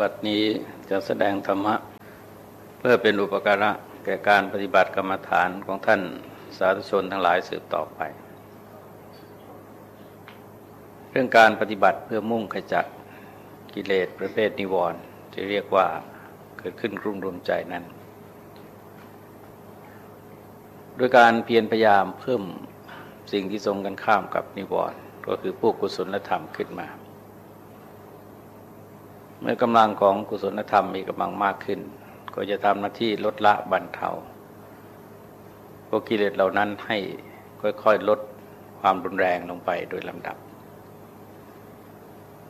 วัดนี้จะแสดงธรรมะ เพื่อเป็นอุปการะแก่การปฏิบัติกรรมฐานของท่านสาธุชนทั้งหลายสืบต่อไป เรื่องการปฏิบัติเพื่อมุ่งขจัดกิเลสประเภทนิวรณ์ที่เรียกว่าเกิดขึ้นรุ่มรวมใจนั้น โดยการเพียรพยายามเพิ่มสิ่งที่ทรงกันข้ามกับนิวรณ์ก็คือพวกกุศลธรรมขึ้นมา เมื่อกำลังของกุศลธรรมมีกำลังมากขึ้น ก็จะทำหน้าที่ลดละบรรเทาพวกกิเลสเหล่านั้นให้ค่อยๆลดความรุนแรงลงไปโดยลำดับ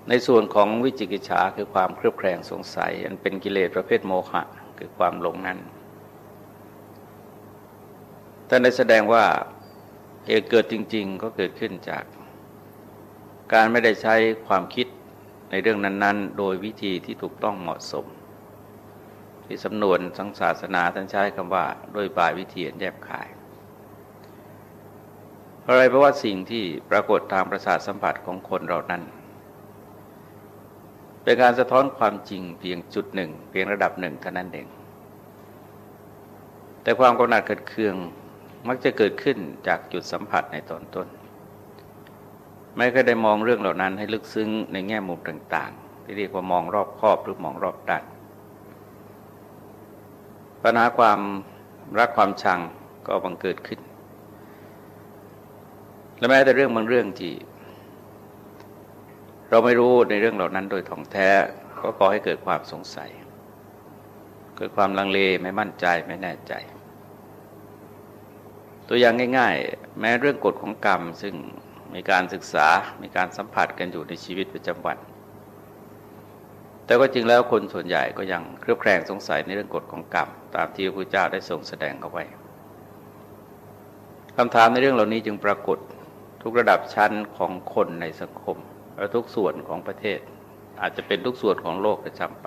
ในส่วนของวิจิกิจฉาคือความเครือบแคลงสงสัย อันเป็นกิเลสประเภทโมหะคือความหลงนั้นท่านได้แสดงว่าเหตุเกิดจริง ๆ ก็เกิดขึ้นจาก การไม่ได้ใช้ความคิด ในเรื่องนั้น ๆ โดยวิธีที่ถูกต้องเหมาะสม ที่สำนวนสังศาสนาท่านใช้คำว่าโดยบายวิธีแยบขายเพราะอะไรเพราะว่าสิ่งที่ปรากฏทางประสาทสัมผัสของคนเรานั้น เป็นการสะท้อนความจริงเพียงจุดหนึ่ง เพียงระดับหนึ่งเท่านั้นเอง แต่ความกำหนัดเกิดเคืองมักจะเกิดขึ้นจากจุดสัมผัสในตอนต้น ไม่เคยได้มองเรื่องเหล่านั้นให้ลึกซึ้งในแง่มุมต่างๆ ที่เรียกว่ามองรอบครอบหรือมองรอบด้านปัญหาความรักความชังก็บังเกิดขึ้น และแม้แต่เรื่องบางเรื่องที่เราไม่รู้ในเรื่องเหล่านั้นโดยท่องแท้ก็ก่อให้เกิดความสงสัย เกิดความลังเลไม่มั่นใจไม่แน่ใจ ตัวอย่างง่าย ๆ แม้เรื่องกฎของกรรมซึ่ง มีการศึกษา มีการสัมผัสกันอยู่ในชีวิตประจำวัน แต่ก็จริงแล้วคนส่วนใหญ่ก็ยังเครือบแคลงสงสัยในเรื่องกฎของกรรม ตามที่พระพุทธเจ้าได้ทรงแสดงเอาไว้คำถามในเรื่องเหล่านี้จึงปรากฏทุกระดับชั้นของคนในสังคมและทุกส่วนของประเทศ อาจจะเป็นทุกส่วนของโลกประจำไป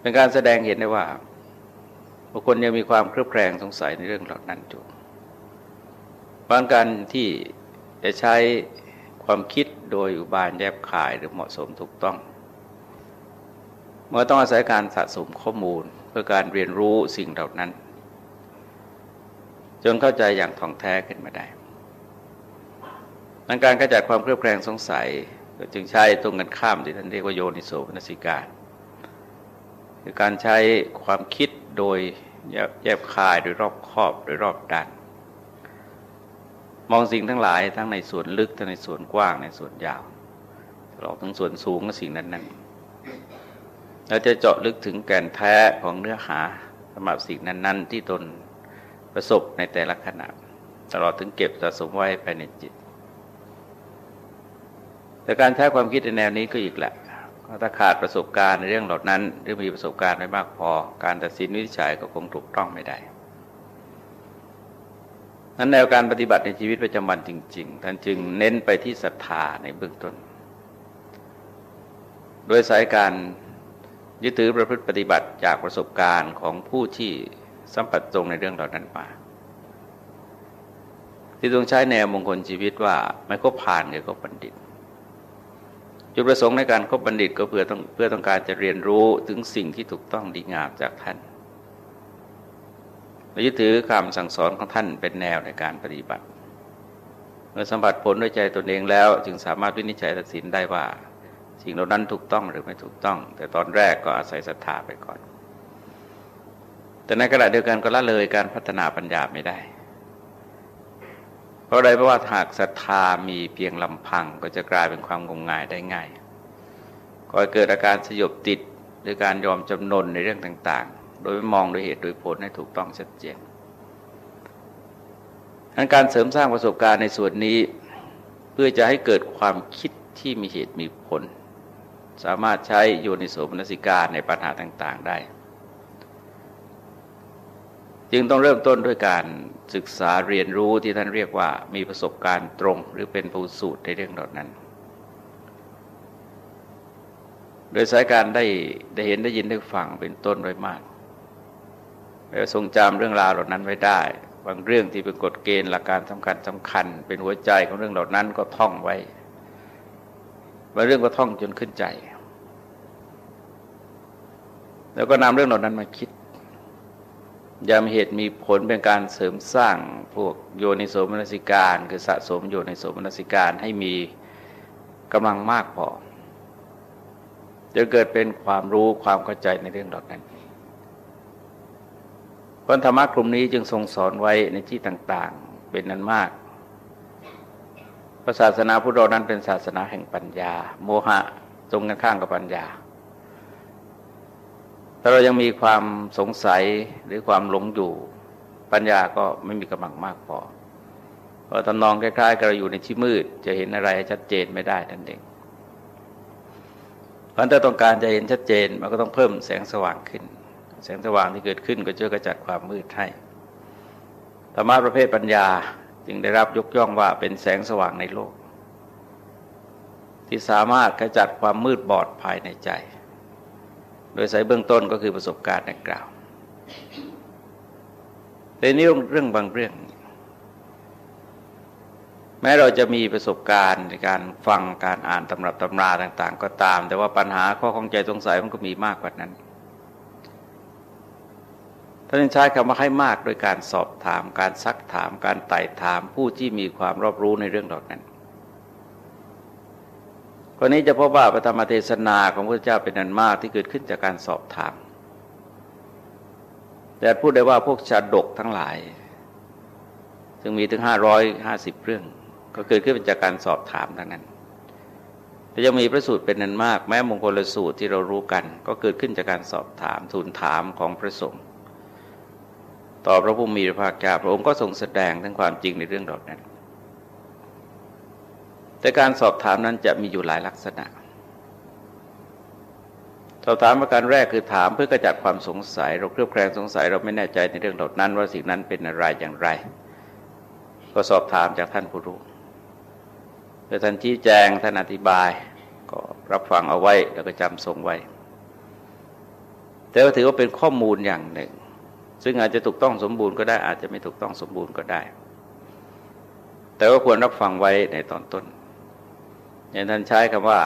เป็นการแสดงเห็นได้ว่าบุคคลยังมีความเครือบแคลงสงสัยในเรื่องเหล่านั้นอยู่ บางการที่จะใช้ความคิดโดยอุบายแยบขายหรือเหมาะสมถูกต้องเมื่อต้องอาศัยการสะสมข้อมูลเพื่อการเรียนรู้สิ่งเหล่านั้น จนเข้าใจอย่างท่องแท้ขึ้นมาได้ดังการขจัดความเครือบแคลงสงสัยก็จึงใช้ตรงกันข้ามที่ท่านเรียกว่าโยนิโสมนสิการคือการใช้ความคิดโดยแยบคายโดยรอบครอบโดยรอบด้าน มองสิ่งทั้งหลายทั้งในส่วนลึกทั้งในส่วนกว้างในส่วนยาวตลอดทั้งส่วนสูงและสิ่งนั้นนั้นเราจะเจาะลึกถึงแก่นแท้ของเนื้อหาสำหรับสิ่งนั้น ๆ ที่ตนประสบในแต่ละขณะ ตลอดถึงเก็บสะสมไว้ภายในจิต แต่การใช้ความคิดในแนวนี้ก็อีกแหละถ้าขาดประสบการณ์ในเรื่องเหล่านั้น หรือมีประสบการณ์ไม่มากพอ การตัดสินวิจัยก็คงถูกต้องไม่ได้ นั้นแนวการปฏิบัติในชีวิตประจำวันจริง ๆ ท่านจึงเน้นไปที่ศรัทธาในเบื้องต้น โดยสายการยึดถือประพฤติปฏิบัติจากประสบการณ์ของผู้ที่สัมผัสตรงในเรื่องเหล่านั้นมาที่ต้องใช้แนวมงคลชีวิตว่าไม่ก็ผ่านก็บัณฑิต จุดประสงค์ในการคบบัณฑิตก็เพื่อต้องเพื่อต้องการจะเรียนรู้ถึงสิ่งที่ถูกต้องดีงามจากท่าน ยึดถือคำสั่งสอนของท่านเป็นแนวในการปฏิบัติ เมื่อสัมผัสผลด้วยใจตนเองแล้ว จึงสามารถวินิจฉัยตัดสินได้ว่า สิ่งเหล่านั้นถูกต้องหรือไม่ถูกต้อง แต่ตอนแรกก็อาศัยศรัทธาไปก่อน แต่ในขณะเดียวกันก็ละเลยการพัฒนาปัญญาไม่ได้ เพราะอะไรเพราะว่าหากศรัทธามีเพียงลำพังก็จะกลายเป็นความงมงายได้ง่ายก่อเกิดอาการสยบติดหรือการยอมจำนนในเรื่องต่างๆ โดยมองโดยเหตุโดยผลให้ถูกต้องชัดเจนการเสริมสร้างประสบการณ์ในส่วนนี้ เพื่อจะให้เกิดความคิดที่มีเหตุมีผล สามารถใช้โยนิโสมนสิการในปัญหาต่างๆได้ จึงต้องเริ่มต้นด้วยการศึกษาเรียนรู้ที่ท่านเรียกว่ามีประสบการณ์ตรง หรือเป็นผู้สูตรในเรื่องเหล่านั้น โดยสายการได้ได้เห็นได้ยินได้ฟังเป็นต้นไว้มาก แล้วทรงจำเรื่องราวเหล่านั้นไว้ได้ บางเรื่องที่เป็นกฎเกณฑ์หลักการสำคัญสำคัญ เป็นหัวใจของเรื่องเหล่านั้นก็ท่องไว้บางเรื่องก็ท่องจนขึ้นใจ แล้วก็นำเรื่องเหล่านั้นมาคิดยามเหตุมีผลเป็นการเสริมสร้างพวกโยนิโสมนสิการ คือสะสมโยนิโสมนสิการให้มีกำลังมากพอจะเกิดเป็นความรู้ความเข้าใจในเรื่องเหล่านั้น พันธรรมะกลุ่มนี้จึงทรงสอนไว้ในที่ต่างๆ เป็นนั้นมากศาสนาพุทธเรานั้นเป็นศาสนาแห่งปัญญา โมหะตรงกันข้างกับปัญญา ถ้าเรายังมีความสงสัยหรือความหลงอยู่ ปัญญาก็ไม่มีกำลังมากพอเพราะตำนองคล้ายๆกับเราอยู่ในที่มืด จะเห็นอะไรชัดเจนไม่ได้ทันเองเพราะถ้าต้องการจะเห็นชัดเจนมันก็ต้องเพิ่มแสงสว่างขึ้น แสงสว่างที่เกิดขึ้นก็ช่วยกระจัดความมืดให้ธรรมะประเภทปัญญาจึงได้รับยกย่องว่าเป็นแสงสว่างในโลก ที่สามารถขจัดความมืดบอดภายในใจ โดยสายเบื้องต้นก็คือประสบการณ์ดังกล่าวแต่นี้เรื่องบางเรื่อง แม้เราจะมีประสบการณ์ในการฟังการอ่านตำรับตำราต่าง ๆ ก็ตาม แต่ว่าปัญหาข้อข้องใจสงสัยมันก็มีมากกว่านั้นานใช้คำว่าให้มากโดยการสอบถาม การซักถาม การไต่ถามผู้ที่มีความรอบรู้ในเรื่องเหล่านั้นคนนี้จะพบว่าพระธรรมเทศนาของพระเจ้าเป็นอันมากที่เกิดขึ้นจากการสอบถาม แต่พูดได้ว่าพวกชาดกทั้งหลาย ซึ่งมีถึงห้าร้อยห้าสิบเรื่อง ก็เกิดขึ้นจากการสอบถามทั้งนั้นแต่ยังมีพระสูตรเป็นนันมาก แม้มงคลสูตรที่เรารู้กัน ก็เกิดขึ้นจากการสอบถามทูลถามของพระสงฆ์ ต่อพระผู้มีพระภาคเจ้าพระองค์ก็ทรงแสดงทั้งความจริงในเรื่องเหล่านั้น แต่การสอบถามนั้นจะมีอยู่หลายลักษณะ สอบถามประการแรกคือถามเพื่อกระจัดความสงสัย เราเครือบแคลงสงสัยเราไม่แน่ใจในเรื่องเหล่านั้น ว่าสิ่งนั้นเป็นอะไรอย่างไร ก็สอบถามจากท่านผู้รู้แต่ท่านชี้แจงท่านอธิบาย ก็รับฟังเอาไว้แล้วก็จำทรงไว้ แต่ว่าถือว่าเป็นข้อมูลอย่างหนึ่ง ซึ่งอาจจะถูกต้องสมบูรณ์ก็ได้อาจจะไม่ถูกต้องสมบูรณ์ก็ได้ แต่ก็ควรรับฟังไว้ในตอนต้นอย่างท่านใช้คำว่า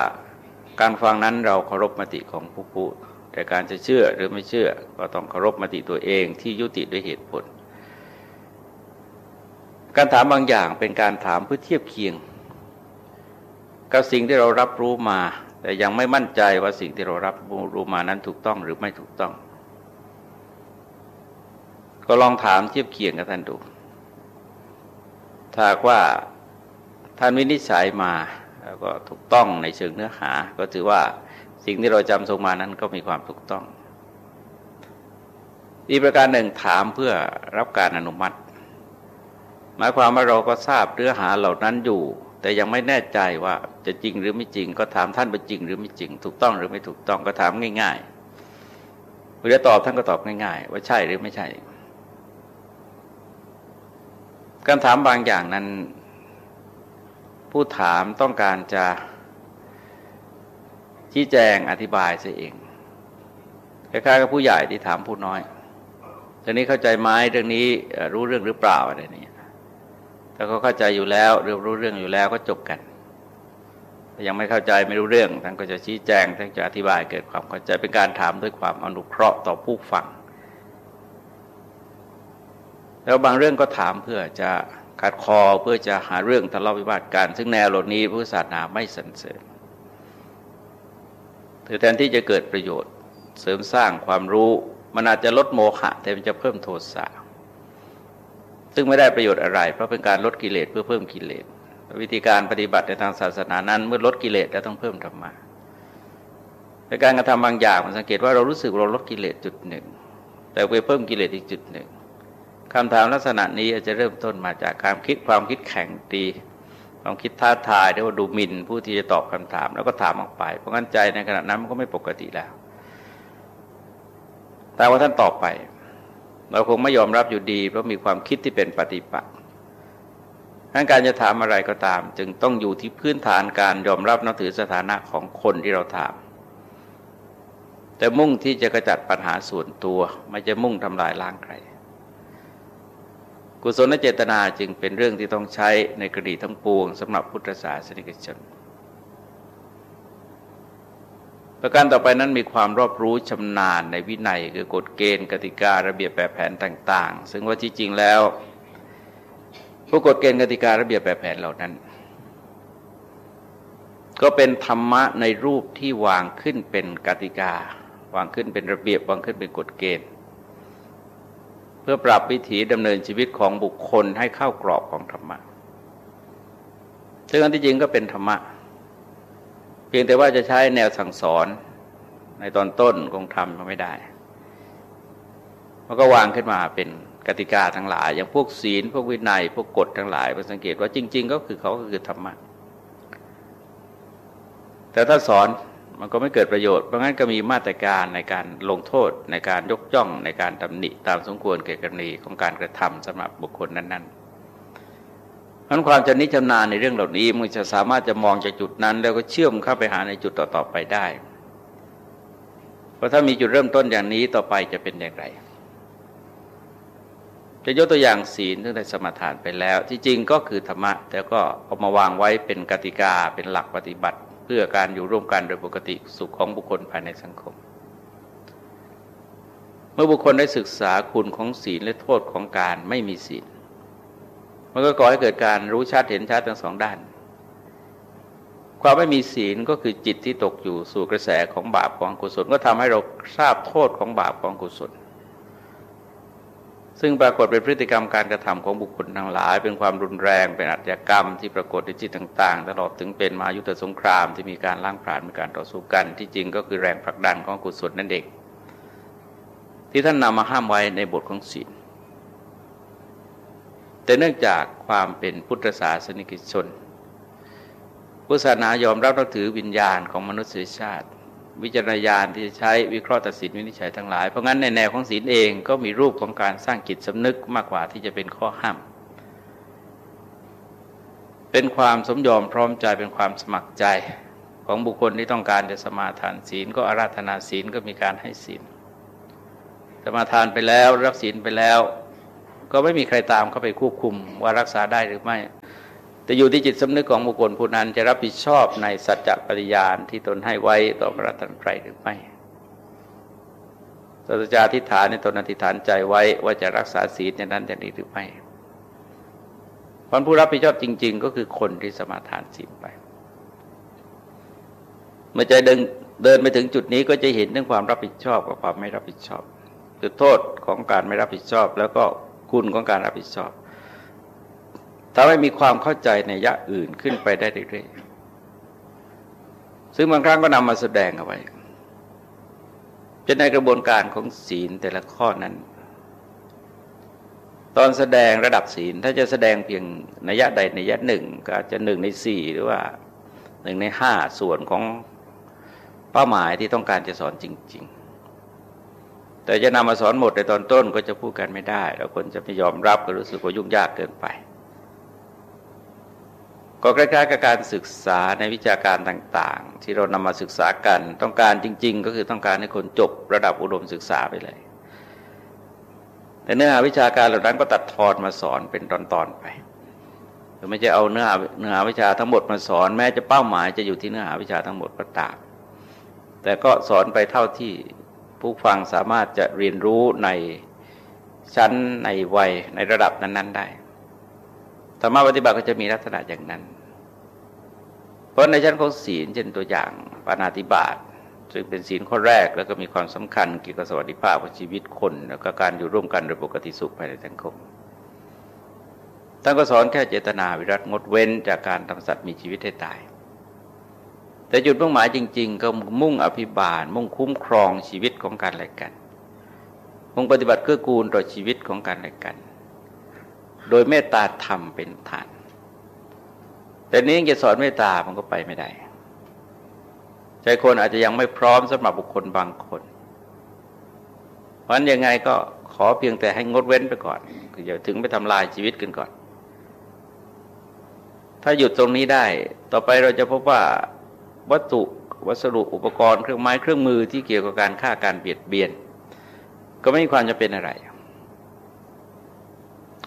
การฟังนั้นเราเคารพมติของผู้พูดแต่การจะเชื่อหรือไม่เชื่อ ก็ต้องเคารพมติตัวเองที่ยุติด้วยเหตุผล การถามบางอย่างเป็นการถามเพื่อเทียบเคียง กับสิ่งที่เรารับรู้มา แต่ยังไม่มั่นใจว่าสิ่งที่เรารับรู้มานั้นถูกต้องหรือไม่ถูกต้อง ก็ลองถามเทียบเคียงกับท่านดู ถ้าว่าท่านวินิจฉัยมาแล้วก็ถูกต้องในเชิงเนื้อหา ก็ถือว่าสิ่งที่เราจำทรงมานั้นก็มีความถูกต้อง อีกประการหนึ่งถามเพื่อรับการอนุมัติ หมายความว่าเราก็ทราบเนื้อหาเหล่านั้นอยู่ แต่ยังไม่แน่ใจว่าจะจริงหรือไม่จริง ก็ถามท่านว่าจริงหรือไม่จริง ถูกต้องหรือไม่ถูกต้องก็ถามง่ายๆเวลาตอบท่านก็ตอบง่ายๆ ว่าใช่หรือไม่ใช่ การถามบางอย่างนั้น ผู้ถามต้องการจะชี้แจงอธิบายเสียเองคล้ายๆกับผู้ใหญ่ที่ถามผู้น้อยตอนนี้เข้าใจไหมเรื่องนี้รู้เรื่องหรือเปล่าอะไรนี่ถ้าเขาเข้าใจอยู่แล้วเรื่องรู้เรื่องอยู่แล้วก็จบกันถ้ายังไม่เข้าใจไม่รู้เรื่องท่านก็จะชี้แจงท่านจะอธิบายเกิดความเข้าใจเป็นการถามด้วยความอนุเคราะห์ต่อผู้ฟัง แล้วบางเรื่องก็ถามเพื่อจะขัดคอเพื่อจะหาเรื่องทะเลาะวิวาทกัน ซึ่งแนวหล่านี้พุทธศาสนาไม่สรรเสริญถือแทนที่จะเกิดประโยชน์ เสริมสร้างความรู้มันอาจจะลดโมหะ แต่มันจะเพิ่มโทสะซึ่งไม่ได้ประโยชน์อะไร เพราะเป็นการลดกิเลสเพื่อเพิ่มกิเลสวิธีการปฏิบัติในทางศาสนานั้น เมื่อลดกิเลสแล้วต้องเพิ่มธรรมะในการกระทำบางอย่างมันสังเกตว่าเรารู้สึกเราลดกิเลสจุดหนึ่งแต่ไปเพิ่มกิเลสอีกจุดหนึ่ง คำถามลักษณะนี้อาจจะเริ่มต้นมาจากการคิดความคิดแข็งตีความคิดท้าทายเรียกว่าดูหมิ่นผู้ที่จะตอบคำถาม แล้วก็ถามออกไป เพราะงั้นใจในขณะนั้นมันก็ไม่ปกติแล้ว แต่ว่าท่านตอบไป เราคงไม่ยอมรับอยู่ดี เพราะมีความคิดที่เป็นปฏิปักษ์ทั้งการจะถามอะไรก็ตาม จึงต้องอยู่ที่พื้นฐานการยอมรับนับถือสถานะของคนที่เราถาม แต่มุ่งที่จะกระจัดปัญหาส่วนตัว ไม่จะมุ่งทำลายล้างใคร กุศลเจตนาจึงเป็นเรื่องที่ต้องใช้ในกรณีทั้งปวงสำหรับพุทธศาสนิกชน ประการต่อไปนั้นมีความรอบรู้ชำนาญในวินัยคือกฎเกณฑ์กติการะเบียบแบบแผนต่าง ๆ ซึ่งว่าที่จริงแล้ว ผู้กฎเกณฑ์กติการะเบียบแบบแผนเหล่านั้น ก็เป็นธรรมะในรูปที่วางขึ้นเป็นกติกา วางขึ้นเป็นระเบียบวางขึ้นเป็นกฎเกณฑ์ พื่อปรับวิถีดำเนินชีวิตของบุคคลให้เข้ากรอบของธรรมะซึ่งอันที่จริงก็เป็นธรรมะ เพียงแต่ว่าจะใช้แนวสั่งสอนในตอนต้นคงทำไม่ได้มันก็วางขึ้นมาเป็นกติกาทั้งหลาย อย่างพวกศีล พวกวินัย พวกกฎทั้งหลายเราสังเกตว่าจริง ๆ ก็คือเขาก็คือธรรมะ แต่ถ้าสอน มันก็ไม่เกิดประโยชน์เพราะงั้นก็มีมาตรการในการลงโทษในการยกย่องในการตำหนิตามสมควรแก่กรณีของการกระทำสำหรับบุคคลนั้นๆนั้นความชนิชำนาญในเรื่องเหล่านี้ มันจะสามารถจะมองจากจุดนั้น แล้วก็เชื่อมเข้าไปหาในจุดต่อๆไปได้ เพราะถ้ามีจุดเริ่มต้นอย่างนี้ต่อไปจะเป็นอย่างไร จะยกตัวอย่างศีลที่ได้สมทานไปแล้ว ที่จริงก็คือธรรมะ แต่ก็เอามาวางไว้เป็นกติกาเป็นหลักปฏิบัติ พื่อการอยู่ร่วมกันโดยปกติสุขของบุคคลภายในสังคม เมื่อบุคคลได้ศึกษาคุณของศีลและโทษของการไม่มีศีลมันก็ก่อให้เกิดการรู้ชัดเห็นชัดทั้งสองด้าน ความไม่มีศีลก็คือจิตที่ตกอยู่สู่กระแสของบาปของกุศล ก็ทำให้เราทราบโทษของบาปของกุศล ซึ่งปรากฏเป็นพฤติกรรมการกระทำของบุคคลทั้งหลาย เป็นความรุนแรงเป็นอาชญากรรมที่ปรากฏในจิตต่าง ๆ ตลอดถึงเป็นมายุทธสงครามที่มีการล้างผลาญมีการต่อสู้กัน ที่จริงก็คือแรงผลักดันของกุศลนั่นเองที่ท่านนำมาห้ามไว้ในบทของศีลแต่เนื่องจากความเป็นพุทธศาสนิกชน พุทธศาสนายอมรับนับถือวิญญาณของมนุษยชาติ วิจารณญาณที่ใช้วิเคราะห์ตัดสินวินิจฉัยทั้งหลาย เพราะงั้นในแนวของศีลเองก็มีรูปของการสร้างจิตสำนึกมากกว่าที่จะเป็นข้อห้าม เป็นความสมยอมพร้อมใจเป็นความสมัครใจของบุคคลที่ต้องการจะสมาทานศีลก็อาราธนาศีลก็มีการให้ศีล สมาทานไปแล้วรับศีลไปแล้ว ก็ไม่มีใครตามเข้าไปควบคุมว่ารักษาได้หรือไม่ แต่อยู่ที่จิตสำนึกของบุคคลผู้นั้นจะรับผิดชอบในสัจจะปริญาณที่ตนให้ไว้ต่อพระรัตนตรหรือไม่สัจจาทิฏฐานในตนอธิษฐานใจไว้ว่าจะรักษาศีลอย่างนั้นอย่างนี้หรือไม่คนผู้รับผิดชอบจริง ๆ ก็คือคนที่สมาทานศีลไป เมื่อใจเดินเดินไปถึงจุดนี้ก็จะเห็นเรื่องความรับผิดชอบกับความไม่รับผิดชอบคือโทษของการไม่รับผิดชอบ แล้วก็คุณของการรับผิดชอบ ทำให้มีความเข้าใจในยะอื่นขึ้นไปได้เรื่อยๆซึ่งบางครั้งก็นำมาแสดงเอาไว้จะในกระบวนการของศีลแต่ละข้อนั้น ตอนแสดงระดับศีลถ้าจะแสดงเพียงนัยะใดนัยะหนึ่งก็อาจจะหนึ่งในสี่หรือว่าหนึ่งในห้าส่วนของเป้าหมายที่ต้องการจะสอนจริง ๆ แต่จะนำมาสอนหมดในตอนต้นก็จะพูดกันไม่ได้ แล้วคนจะไม่ยอมรับก็รู้สึกว่ายุ่งยากเกินไป ก็ใกล้ๆกับการศึกษาในวิชาการต่างๆ ที่เรานำมาศึกษากันต้องการจริง ๆ ก็คือต้องการให้คนจบระดับอุดมศึกษาไปเลย แต่เนื้อหาวิชาการเหล่านั้นก็ตัดทอนมาสอนเป็นตอนๆไปไม่ใช่เอาเนื้อหาเนื้อหาวิชาทั้งหมดมาสอน แม้จะเป้าหมายจะอยู่ที่เนื้อหาวิชาทั้งหมดก็ตามแต่ก็สอนไปเท่าที่ผู้ฟังสามารถจะเรียนรู้ในชั้นในวัยในระดับนั้น ๆ ได้ ธรรมะปฏิบัติก็จะมีลักษณะอย่างนั้น เพราะในชั้นของศีลเช่นตัวอย่างปานาติบาตซึ่งเป็นศีลข้อแรกแล้วก็มีความสำคัญเกี่ยวกับสวัสดิภาพของชีวิตคน แล้วก็การอยู่ร่วมกันโดยปกติสุขภายในสังคมท่านก็สอนแค่เจตนาวิรัตงดเว้นจากการทำสัตว์มีชีวิตให้ตาย แต่จุดมุ่งหมายจริง ๆ ก็มุ่งอภิบาล มุ่งคุ้มครองชีวิตของการและกันมุ่งปฏิบัติเกื้อกูลต่อชีวิตของการและกัน โดยเมตตาธรรมเป็นฐาน แต่นี้จะสอนเมตตามันก็ไปไม่ได้ใจคนอาจจะยังไม่พร้อมสำหรับบุคคลบางคนเพราะนั้นยังไงก็ขอเพียงแต่ให้งดเว้นไปก่อนคืออย่าถึงไปทำลายชีวิตกันก่อน ถ้าหยุดตรงนี้ได้ ต่อไปเราจะพบว่าวัตถุวัสดุอุปกรณ์เครื่องไม้เครื่องมือที่เกี่ยวกับการฆ่าการเบียดเบียน ก็ไม่มีความจะเป็นอะไร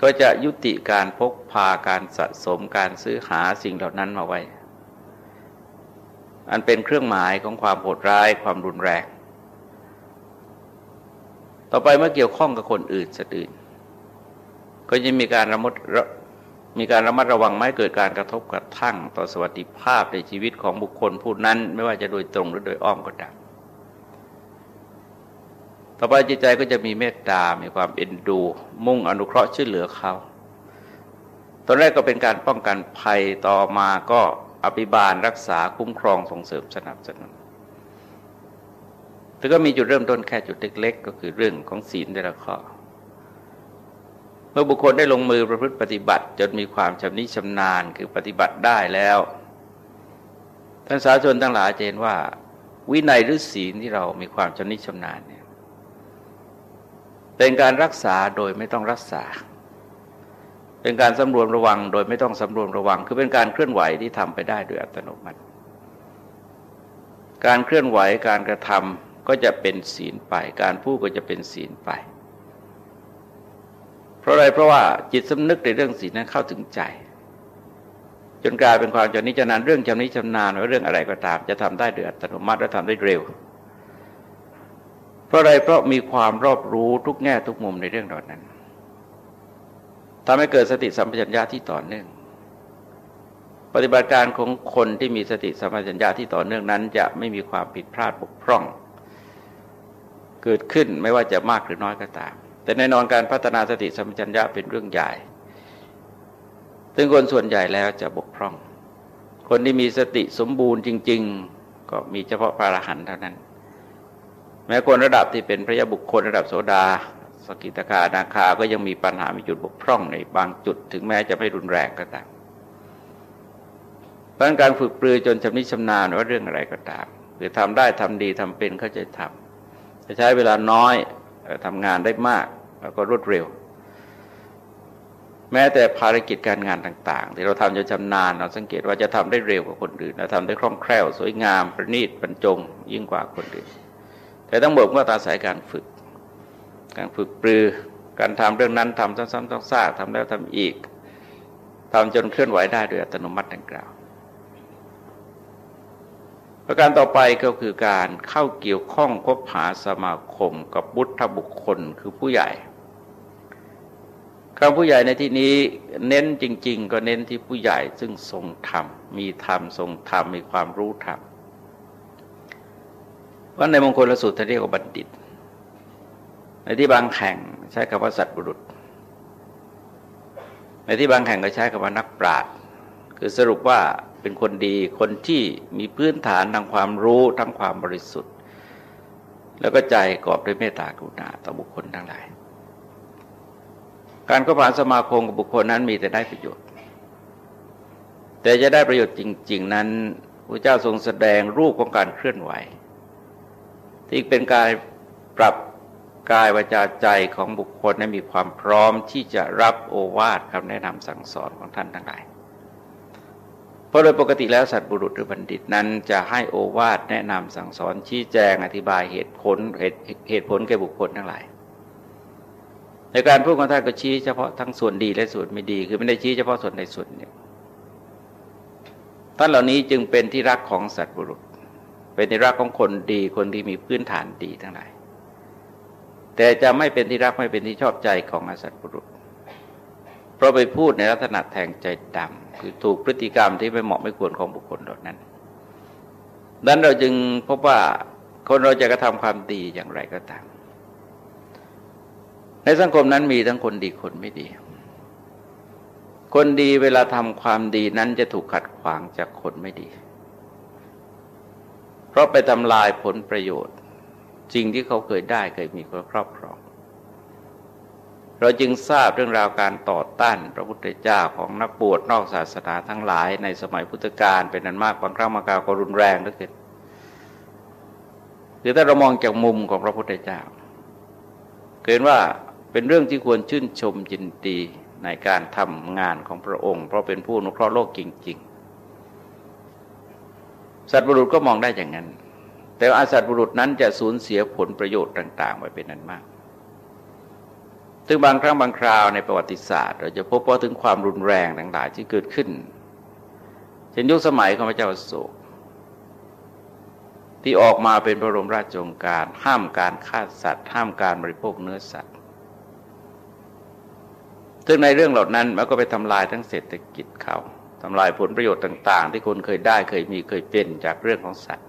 ก็จะยุติการพกพาการสะสมการซื้อหาสิ่งเหล่านั้นมาไว้ อันเป็นเครื่องหมายของความโหดร้ายความรุนแรง ต่อไปเมื่อเกี่ยวข้องกับคนอื่นสัตว์อื่น ก็จะมีการระมัดมีการระมัดระวังไม่เกิดการกระทบกระทั่งต่อสวัสดิภาพในชีวิตของบุคคลผู้นั้น ไม่ว่าจะโดยตรงหรือโดยอ้อมก็ตาม ต่อไปจิตใจก็จะมีเมตตา มีความเอ็นดู มุ่งอนุเคราะห์ช่วยเหลือเขา ตอนแรกก็เป็นการป้องกันภัยต่อมาก็อภิบาลรักษาคุ้มครองส่งเสริมสนับสนุนแต่ก็มีจุดเริ่มต้นแค่จุดเล็ก ๆ ก็คือเรื่องของศีลแต่ละข้อ เมื่อบุคคลได้ลงมือประพฤติปฏิบัติ จนมีความชำนิชำนาญคือปฏิบัติได้แล้ว ท่านสาชนทั้งหลายเห็นว่า วินัยหรือศีลที่เรามีความชำนิชำนาญเนี่ย เป็นการรักษาโดยไม่ต้องรักษา เป็นการสำรวมระวังโดยไม่ต้องสำรวมระวัง คือเป็นการเคลื่อนไหวที่ทำไปได้โดยอัตโนมัติ การเคลื่อนไหวการกระทำก็จะเป็นศีลไป การพูดก็จะเป็นศีลไป เพราะอะไรเพราะว่าจิตสำนึกในเรื่องศีลนั้นเข้าถึงใจ จนกลายเป็นความจำนิจนานเรื่องจำนิจำนานว่าเรื่องอะไรก็ตาม จะทำได้โดยอัตโนมัติและทำได้เร็ว เพราะอะไรเพราะมีความรอบรู้ทุกแง่ทุกมุมในเรื่องเหล่านั้นทำให้เกิดสติสัมปชัญญะที่ต่อเนื่อง ปฏิบัติการของคนที่มีสติสัมปชัญญะที่ต่อเนื่องนั้น จะไม่มีความผิดพลาดบกพร่อง เกิดขึ้นไม่ว่าจะมากหรือน้อยก็ตาม แต่แน่นอนการพัฒนาสติสัมปชัญญะเป็นเรื่องใหญ่ซึ่งคนส่วนใหญ่แล้วจะบกพร่อง คนที่มีสติสมบูรณ์จริง ๆ ก็มีเฉพาะพระอรหันต์เท่านั้น แม้คนระดับที่เป็นพระยาบุคคลระดับโสดา สกิตาคานาคาก็ยังมีปัญหามีจุดบกพร่องในบางจุดถึงแม้จะไม่รุนแรงก็ตามเพราะการฝึกปรือจนชำนิชำนาญว่าเรื่องอะไรก็ตามคือทำได้ทำดีทำเป็นเข้าใจทำจะใช้เวลาน้อยทำงานได้มากแล้วก็รวดเร็ว แม้แต่ภารกิจการงานต่าง ๆ ที่เราทำจนชำนาญเราสังเกตว่าจะทำได้เร็วกว่าคนอื่นเราทำได้คล่องแคล่ว สวยงามประณีตบรรจงยิ่งกว่าคนอื่น แต่ต้องบอกว่าตาสายการฝึก การฝึกปรือ การทำเรื่องนั้นทำซ้ำๆต้องซากทำแล้วทำอีกทำจนเคลื่อนไหวได้โดยอัตโนมัติดังกล่าว ประการต่อไปก็คือการเข้าเกี่ยวข้องคบหาสมาคมกับบุตรบุคคลคือผู้ใหญ่คำผู้ใหญ่ในที่นี้เน้นจริง ๆ ก็เน้นที่ผู้ใหญ่ซึ่งทรงธรรมมีธรรมทรงธรรมมีความรู้ธรรม ราะในมงคลสูตรท่านเรียกว่าบัณฑิต ในที่บางแห่งใช้คำว่าสัตบุรุษ ในที่บางแห่งก็ใช้คำว่านักปราชญ์คือสรุปว่าเป็นคนดีคนที่มีพื้นฐานทางความรู้ทั้งความบริสุทธิ์ แล้วก็ใจกอบด้วยเมตตากรุณาต่อบุคคลทั้งหลาย การก็ผ่านสมาคมกับบุคคลนั้นมีแต่ได้ประโยชน์ แต่จะได้ประโยชน์จริง ๆ นั้นพระเจ้าทรงแสดงรูปของการเคลื่อนไหว ที่เป็นการปรับกายวาจาใจของบุคคลให้มีความพร้อมที่จะรับโอวาทคำแนะนำสั่งสอนของท่านทั้งหลายเพราะโดยปกติแล้วสัตว์บุรุษหรือบัณฑิตนั้น จะให้โอวาทแนะนำสั่งสอนชี้แจงอธิบายเหตุผลเหตุผลแก่บุคคลทั้งหลายในการพูดของท่านก็ชี้เฉพาะทั้งส่วนดีและส่วนไม่ดี คือไม่ได้ชี้เฉพาะส่วนในส่วนหนึ่งท่านเหล่านี้จึงเป็นที่รักของสัตว์บุรุษ เป็นที่รักของคนดีคนที่มีพื้นฐานดีทั้งหลายแต่จะไม่เป็นที่รักไม่เป็นที่ชอบใจของอสัตบุรุษ เพราะไปพูดในลักษณะแทงใจดำคือถูกพฤติกรรมที่ไม่เหมาะไม่ควรของบุคคลเหล่านั้นดังนั้นเราจึงพบว่าคนเราจะกระทำความดีอย่างไรก็ตาม ในสังคมนั้นมีทั้งคนดีคนไม่ดี คนดีเวลาทำความดีนั้นจะถูกขัดขวางจากคนไม่ดี เพราะไปทำลายผลประโยชน์จริงที่เขาเคยได้เคยมีครอบครอง เราจึงทราบเรื่องราวการต่อต้านพระพุทธเจ้าของนักบวชนอกศาสนาทั้งหลาย ในสมัยพุทธกาลเป็นนันมากบางครั้งบางคราวก็รุนแรงเหลือเกินคือถ้าเรามองจากมุมของพระพุทธเจ้าเกินว่าเป็นเรื่องที่ควรชื่นชมจินดีในการทำงานของพระองค์ เพราะเป็นผู้นุเคราะห์โลกจริง ๆ สัตว์บุรุษก็มองได้อย่างนั้น แต่ว่าสัตว์บุรุษนั้นจะสูญเสียผลประโยชน์ต่างๆไปเป็นนั้นมากถึงบางครั้งบางคราวในประวัติศาสตร์ เราจะพบว่าถึงความรุนแรงต่างๆที่เกิดขึ้นเช่นยุคสมัยของพระเจ้าโศก ที่ออกมาเป็นพระบรมราชโองการ ห้ามการฆ่าสัตว์ ห้ามการบริโภคเนื้อสัตว์ซึ่งในเรื่องเหล่านั้นมันก็ไปทำลายทั้งเศรษฐกิจเขา ทำลายผลประโยชน์ต่าง ๆ ที่คนเคยได้เคยมีเคยเป็นจากเรื่องของสัตว์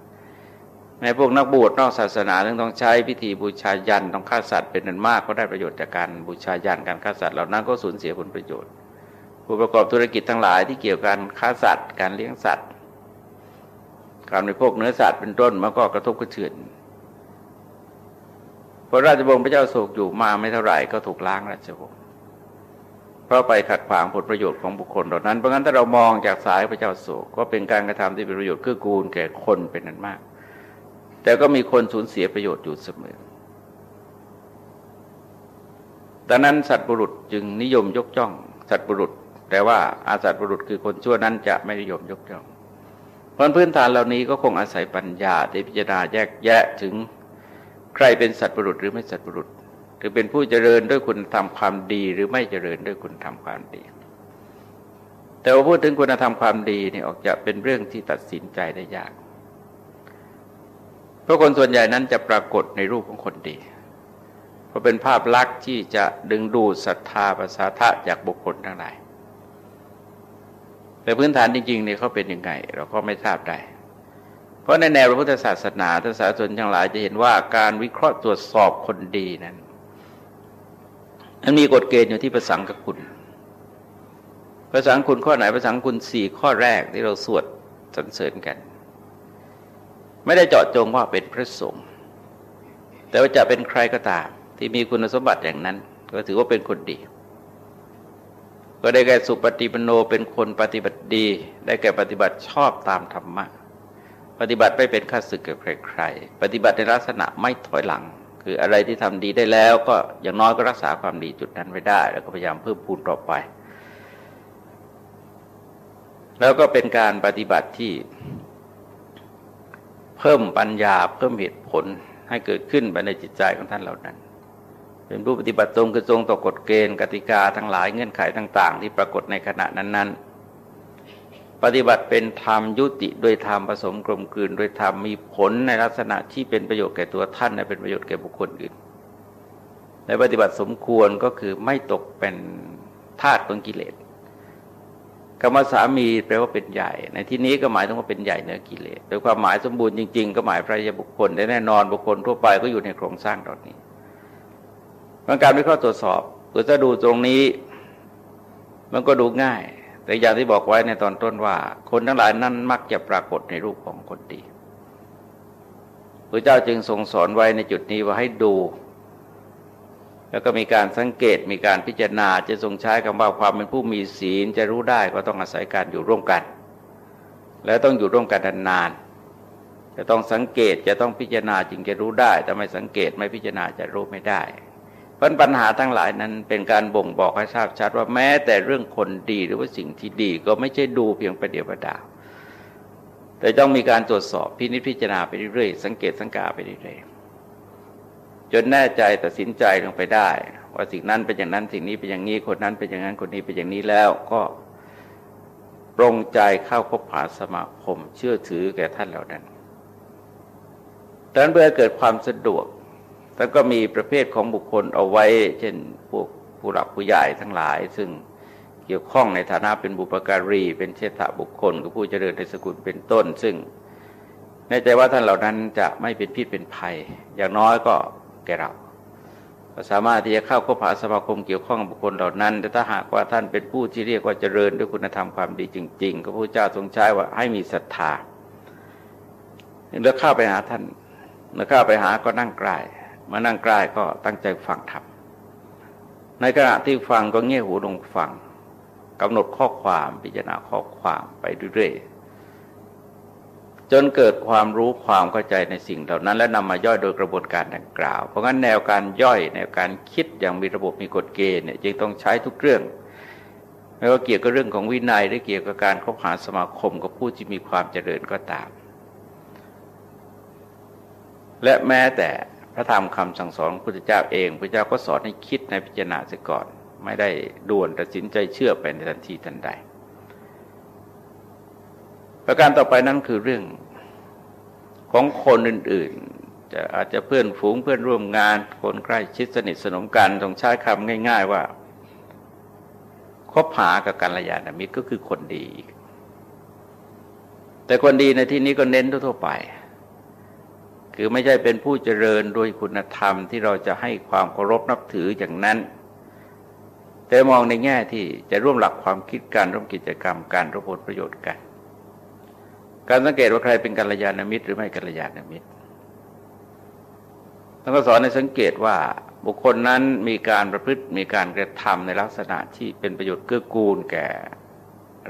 ในพวกนักบวชนอกศาสนาต้องใช้พิธีบูชายันต้องฆ่าสัตว์เป็นนันมากก็ได้ประโยชน์จากการบูชายันการฆ่าสัตว์เหล่านั้นก็สูญเสียผลประโยชน์ ผู้ประกอบธุรกิจทั้งหลายที่เกี่ยวกับการฆ่าสัตว์ การเลี้ยงสัตว์ การบริโภคเนื้อสัตว์เป็นต้นมันก็กระทบกระเทือนพระราชวงศ์พระเจ้าโศกอยู่มาไม่เท่าไหร่ก็ถูกล้างราชวงศ์ ราะไปขัดขวางผลประโยชน์ของบุคคลเหล่านั้น เพราะงั้นถ้าเรามองจากสายพระเจ้าโศกก็เป็นการกระทำที่เป็นประโยชน์คือกูลแก่คนเป็นนั้นมาก แต่ก็มีคนสูญเสียประโยชน์อยู่เสมอดังนั้นสัตว์บุรุษจึงนิยมยกย่อง สัตว์บุรุษ แต่ว่าอาสัตว์บุรุษคือคนชั่วนั้นจะไม่นิยมยกย่อง เพราะพื้นฐานเหล่านี้ก็คงอาศัยปัญญาที่พิจารณาแยกแยะถึงใครเป็นสัตว์บุรุษหรือไม่สัตว์บุรุษ รือเป็นผู้เจริญด้วยคุณธรรมความดี หรือไม่เจริญด้วยคุณธรรมความดี แต่ว่าพูดถึงคุณธรรมความดีนี่ออกจะเป็นเรื่องที่ตัดสินใจได้ยาก เพราะคนส่วนใหญ่นั้นจะปรากฏในรูปของคนดี เพราะเป็นภาพลักษณ์ที่จะดึงดูดศรัทธาประสาทะจากบุคคลทั้งหลายแต่พื้นฐานจริงๆเนี่ยเขาเป็นยังไง เราก็ไม่ทราบได้ เพราะในแนวพระพุทธศาสนาทศาสนทั้งหลายจะเห็นว่าการวิเคราะห์ตรวจสอบคนดีนั้น มันมีกฎเกณฑ์อยู่ที่ประสังกคุณประสังคุณข้อไหนประสังคุณสี่ข้อแรกที่เราสวดสรรเสริญกัน ไม่ได้เจาะจงว่าเป็นพระสงฆ์แต่ว่าจะเป็นใครก็ตาม ที่มีคุณสมบัติอย่างนั้น ก็ถือว่าเป็นคนดี ก็ได้แก่สุปฏิปโนเป็นคนปฏิบัติดี ได้แก่ปฏิบัติชอบตามธรรมะ ปฏิบัติไม่เป็นข้าศึกกับใครๆปฏิบัติในลักษณะไม่ถอยหลัง คืออะไรที่ทำดีได้แล้ว ก็อย่างน้อยก็รักษาความดีจุดนั้นไว้ได้ แล้วก็พยายามเพิ่มพูนต่อไป แล้วก็เป็นการปฏิบัติที่เพิ่มปัญญาเพิ่มเหตุผลให้เกิดขึ้นไปในจิตใจของท่านเหล่านั้น เป็นผู้ปฏิบัติตรงคือตรงต่อกฎเกณฑ์กติกาทั้งหลายเงื่อนไขต่าง ๆ ที่ปรากฏในขณะนั้นๆ ปฏิบัติเป็นธรรมยุติโดยธรรมผสมกลมกลืนโดยธรรมมีผลในลักษณะที่เป็นประโยชน์แก่ตัวท่านและเป็นประโยชน์แก่บุคคลอื่นในปฏิบัติสมควรก็คือไม่ตกเป็นทาสของกิเลสคำว่าสามีแปลว่าเป็นใหญ่ ในที่นี้ก็หมายถึงว่าเป็นใหญ่เนื้อกิเลสโดยความหมายสมบูรณ์จริงๆ ก็หมายพระยาบุคคลแต่แน่นอนบุคคลทั่วไปก็อยู่ในโครงสร้างตอนนี้การวิเคราะห์ตรวจสอบเพื่อจะดูตรงนี้ มันก็ดูง่าย แต่อย่างที่บอกไว้ในตอนต้นว่า คนทั้งหลายนั้นมักจะปรากฏในรูปของคนดีพระเจ้าจึงทรงสอนไว้ในจุดนี้ว่าให้ดู แล้วก็มีการสังเกตมีการพิจารณาจะทรงใช้คำว่าความเป็นผู้มีศีลจะรู้ได้ก็ต้องอาศัยการอยู่ร่วมกัน แล้วต้องอยู่ร่วมกันนานๆจะต้องสังเกตจะต้องพิจารณาจึงจะรู้ได้แต่ไม่สังเกตไม่พิจารณาจะรู้ไม่ได้ พราะปัญหาทั้งหลายนั้นเป็นการบ่งบอกให้ทราบชัดว่าแม้แต่เรื่องคนดีหรือว่าสิ่งที่ดีก็ไม่ใช่ดูเพียงประเดียวประดาวแต่ต้องมีการตรวจสอบพินิจพิจารณาไปเรื่อยๆสังเกตสังกาไปเรื่อยๆจนแน่ใจตัดสินใจลงไปได้ ว่าสิ่งนั้นเป็นอย่างนั้นสิ่งนี้เป็นอย่างนี้คนนั้นเป็นอย่างนั้นคนนี้เป็นอย่างนี้แล้วก็ปรงใจเข้าคบหาสมาคม เชื่อถือแก่ท่านเหล่านั้นดังนั้นเพื่อเกิดความสะดวก แล้วก็มีประเภทของบุคคลเอาไว้ เช่นพวกผู้หลักผู้ใหญ่ทั้งหลาย ซึ่งเกี่ยวข้องในฐานะเป็นบุปการี เป็นเชษฐบุคคลกับผู้เจริญในสกุลเป็นต้น ซึ่งในใจว่าท่านเหล่านั้นจะไม่เป็นพิษเป็นภัย อย่างน้อยก็แก่เราสามารถที่จะเข้าคบหาสมาคมเกี่ยวข้องกับบุคคลเหล่านั้น แต่ถ้าหากว่าท่านเป็นผู้ที่เรียกว่าเจริญด้วยคุณธรรมความดีจริง ๆ ก็พระเจ้าทรงใช้ว่าให้มีศรัทธาเลือเข้าไปหาท่านเมื่อเข้าไปหาก็นั่งใกล้ มานั่งใกล้ก็ตั้งใจฟังธรรมในขณะที่ฟังก็เงี่ยหูลงฟังกำหนดข้อความพิจารณาข้อความไปเรื่อยๆจนเกิดความรู้ความเข้าใจในสิ่งเหล่านั้น และนำมาย่อยโดยกระบวนการดังกล่าว เพราะงั้นแนวการย่อยแนวการคิดอย่างมีระบบมีกฎเกณฑ์เนี่ยจึงต้องใช้ทุกเรื่องไม่ว่าเกี่ยวกับเรื่องของวินัยหรือเกี่ยวกับการคบหาสมาคมกับผู้ที่มีความเจริญก็ตาม และแม้แต่ พระธรรมคำสั่งสอนพระพุทธเจ้าเองพระเจ้าก็สอนให้คิดในพิจารณาเสียก่อน ไม่ได้ด่วนตัดสินใจเชื่อไปในทันทีทันใด ประการต่อไปนั้นคือเรื่องของคนอื่นๆ จะอาจจะเพื่อนฝูงเพื่อนร่วมงาน คนใกล้ชิดสนิทสนมกันต้องใช้คำง่าย ๆ ว่าคบหากับกัลยาณมิตรก็คือคนดี แต่คนดีในที่นี้ก็เน้นทั่วไป คือไม่ใช่เป็นผู้เจริญโดยคุณธรรมที่เราจะให้ความเคารพนับถืออย่างนั้น แต่มองในแง่ที่จะร่วมหลักความคิดการร่วมกิจกรรมการร่วมผลประโยชน์กัน การสังเกตว่าใครเป็นกัลยาณมิตร หรือไม่กัลยาณมิตรท่านก็สอนในสังเกตว่าบุคคลนั้นมีการประพฤติมีการกระทำในลักษณะที่เป็นประโยชน์เกื้อกูลแก่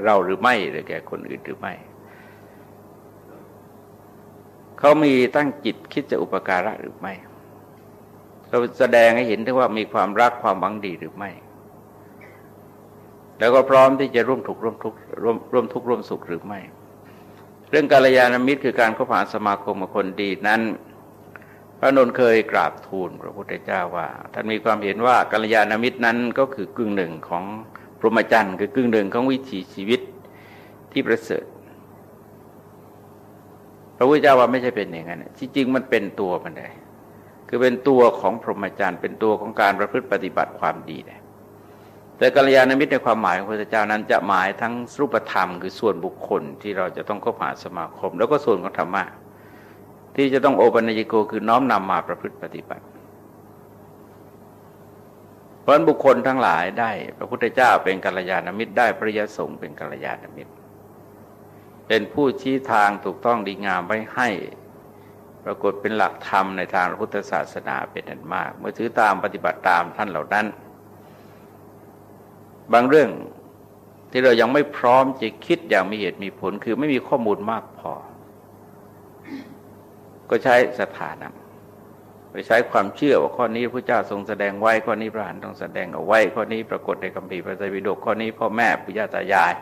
เราหรือไม่หรือแก่คนอื่นหรือไม่ เขามีตั้งจิตคิดจะอุปการะหรือไม่ เราแสดงให้เห็นถึงว่ามีความรักความหวังดีหรือไม่ แล้วก็พร้อมที่จะร่วมถูกร่วมทุกข์ร่วมร่วมทุกข์ร่วมสุขหรือไม่ เรื่องกาลยานามิตรคือการเข้าหาสมาคมกับคนดีนั้น พระนนเคยกราบทูลพระพุทธเจ้าว่าท่านมีความเห็นว่ากัลยาณมิตรนั้นก็คือกึ่งหนึ่งของพรหมจรรย์คือกึ่งหนึ่งของวิถีชีวิตที่ประเสริฐ ระพุทธเจ้าว่าไม่ใช่เป็นอย่างนั้นที่จริงมันเป็นตัวมันเลยคือเป็นตัวของพรหมจรรย์เป็นตัวของการประพฤติปฏิบัติความดีเลยแต่กัลยาณมิตรในความหมายของพระพุทธเจ้านั้นจะหมายทั้งรูปธรรม คือส่วนบุคคลที่เราจะต้องเข้าหาสมาคม แล้วก็ส่วนของธรรมะที่จะต้องโอปัญญิโกคือน้อมนำมาประพฤติปฏิบัติ เพราะบุคคลทั้งหลายได้ พระพุทธเจ้าเป็นกัลยาณมิตรได้พระยสงฆ์เป็นกัลยาณมิตร เป็นผู้ชี้ทางถูกต้องดีงามไว้ให้ ปรากฏเป็นหลักธรรมในทางพระพุทธศาสนาเป็นอันมาก เมื่อถือตามปฏิบัติตามท่านเหล่านั้น บางเรื่องที่เรายังไม่พร้อมจะคิดอย่างมีเหตุมีผล คือไม่มีข้อมูลมากพอ ก็ใช้สถานำไปใช้ความเชื่อว่าข้อนี้พระเจ้าทรงแสดงไว้ข้อนี้พระหันต้องแสดงเอาไว้ข้อนี้ปรากฏในคัมภีร์พระไตรปิฎกข้อนี้พ่อแม่ปุญญาตายาย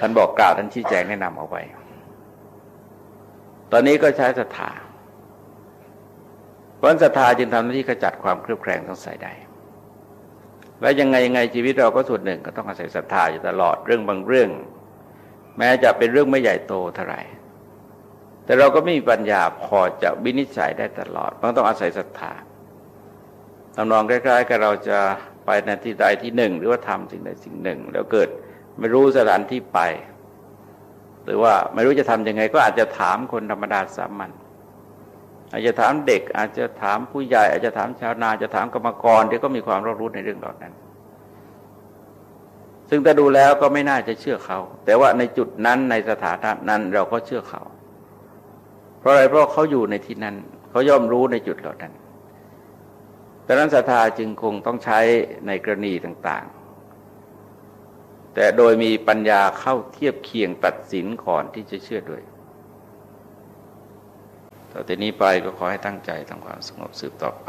ท่านบอกกล่าวท่านชี้แจงแนะนำเอาไว้ ตอนนี้ก็ใช้ศรัทธาเพราะศรัทธาจึงทำหน้าที่ขจัดความเครือบแคลงสงสัยได้และยังไงยังไงชีวิตเราก็ส่วนหนึ่งก็ต้องอาศัยศรัทธาอยู่ตลอดเรื่องบางเรื่อง แม้จะเป็นเรื่องไม่ใหญ่โตเท่าไหร่แต่เราก็ไม่มีปัญญาพอจะวินิจฉัยได้ตลอดมันต้องอาศัยศรัทธาตำนองใกล้ๆกับเราจะไปในที่ใดที่หนึ่ง หรือว่าทำสิ่งใดสิ่งหนึ่ง แล้วเกิด ไม่รู้สถานที่ไป หรือว่าไม่รู้จะทํำยังไง ก็อาจจะถามคนธรรมดาสามัญอาจจะถามเด็ก อาจจะถามผู้ใหญ่ อาจจะถามชาวนาจะถามกรรมกรที่ก็มีความรู้ในเรื่องเหล่านั้น ซึ่งแต่ดูแล้วก็ไม่น่าจะเชื่อเขา แต่ว่าในจุดนั้นในสถานะนั้นเราก็เชื่อเขา เพราะอะไรเพราะเขาอยู่ในที่นั้น เขาย่อมรู้ในจุดเหล่านั้นดังนั้นศรัทธาจึงคงต้องใช้ในกรณีต่างๆ แต่โดยมีปัญญาเข้าเทียบเคียงตัดสินก่อนที่จะเชื่อด้วยต่อจากนี้ไปก็ขอให้ตั้งใจทำความสงบสืบต่อไป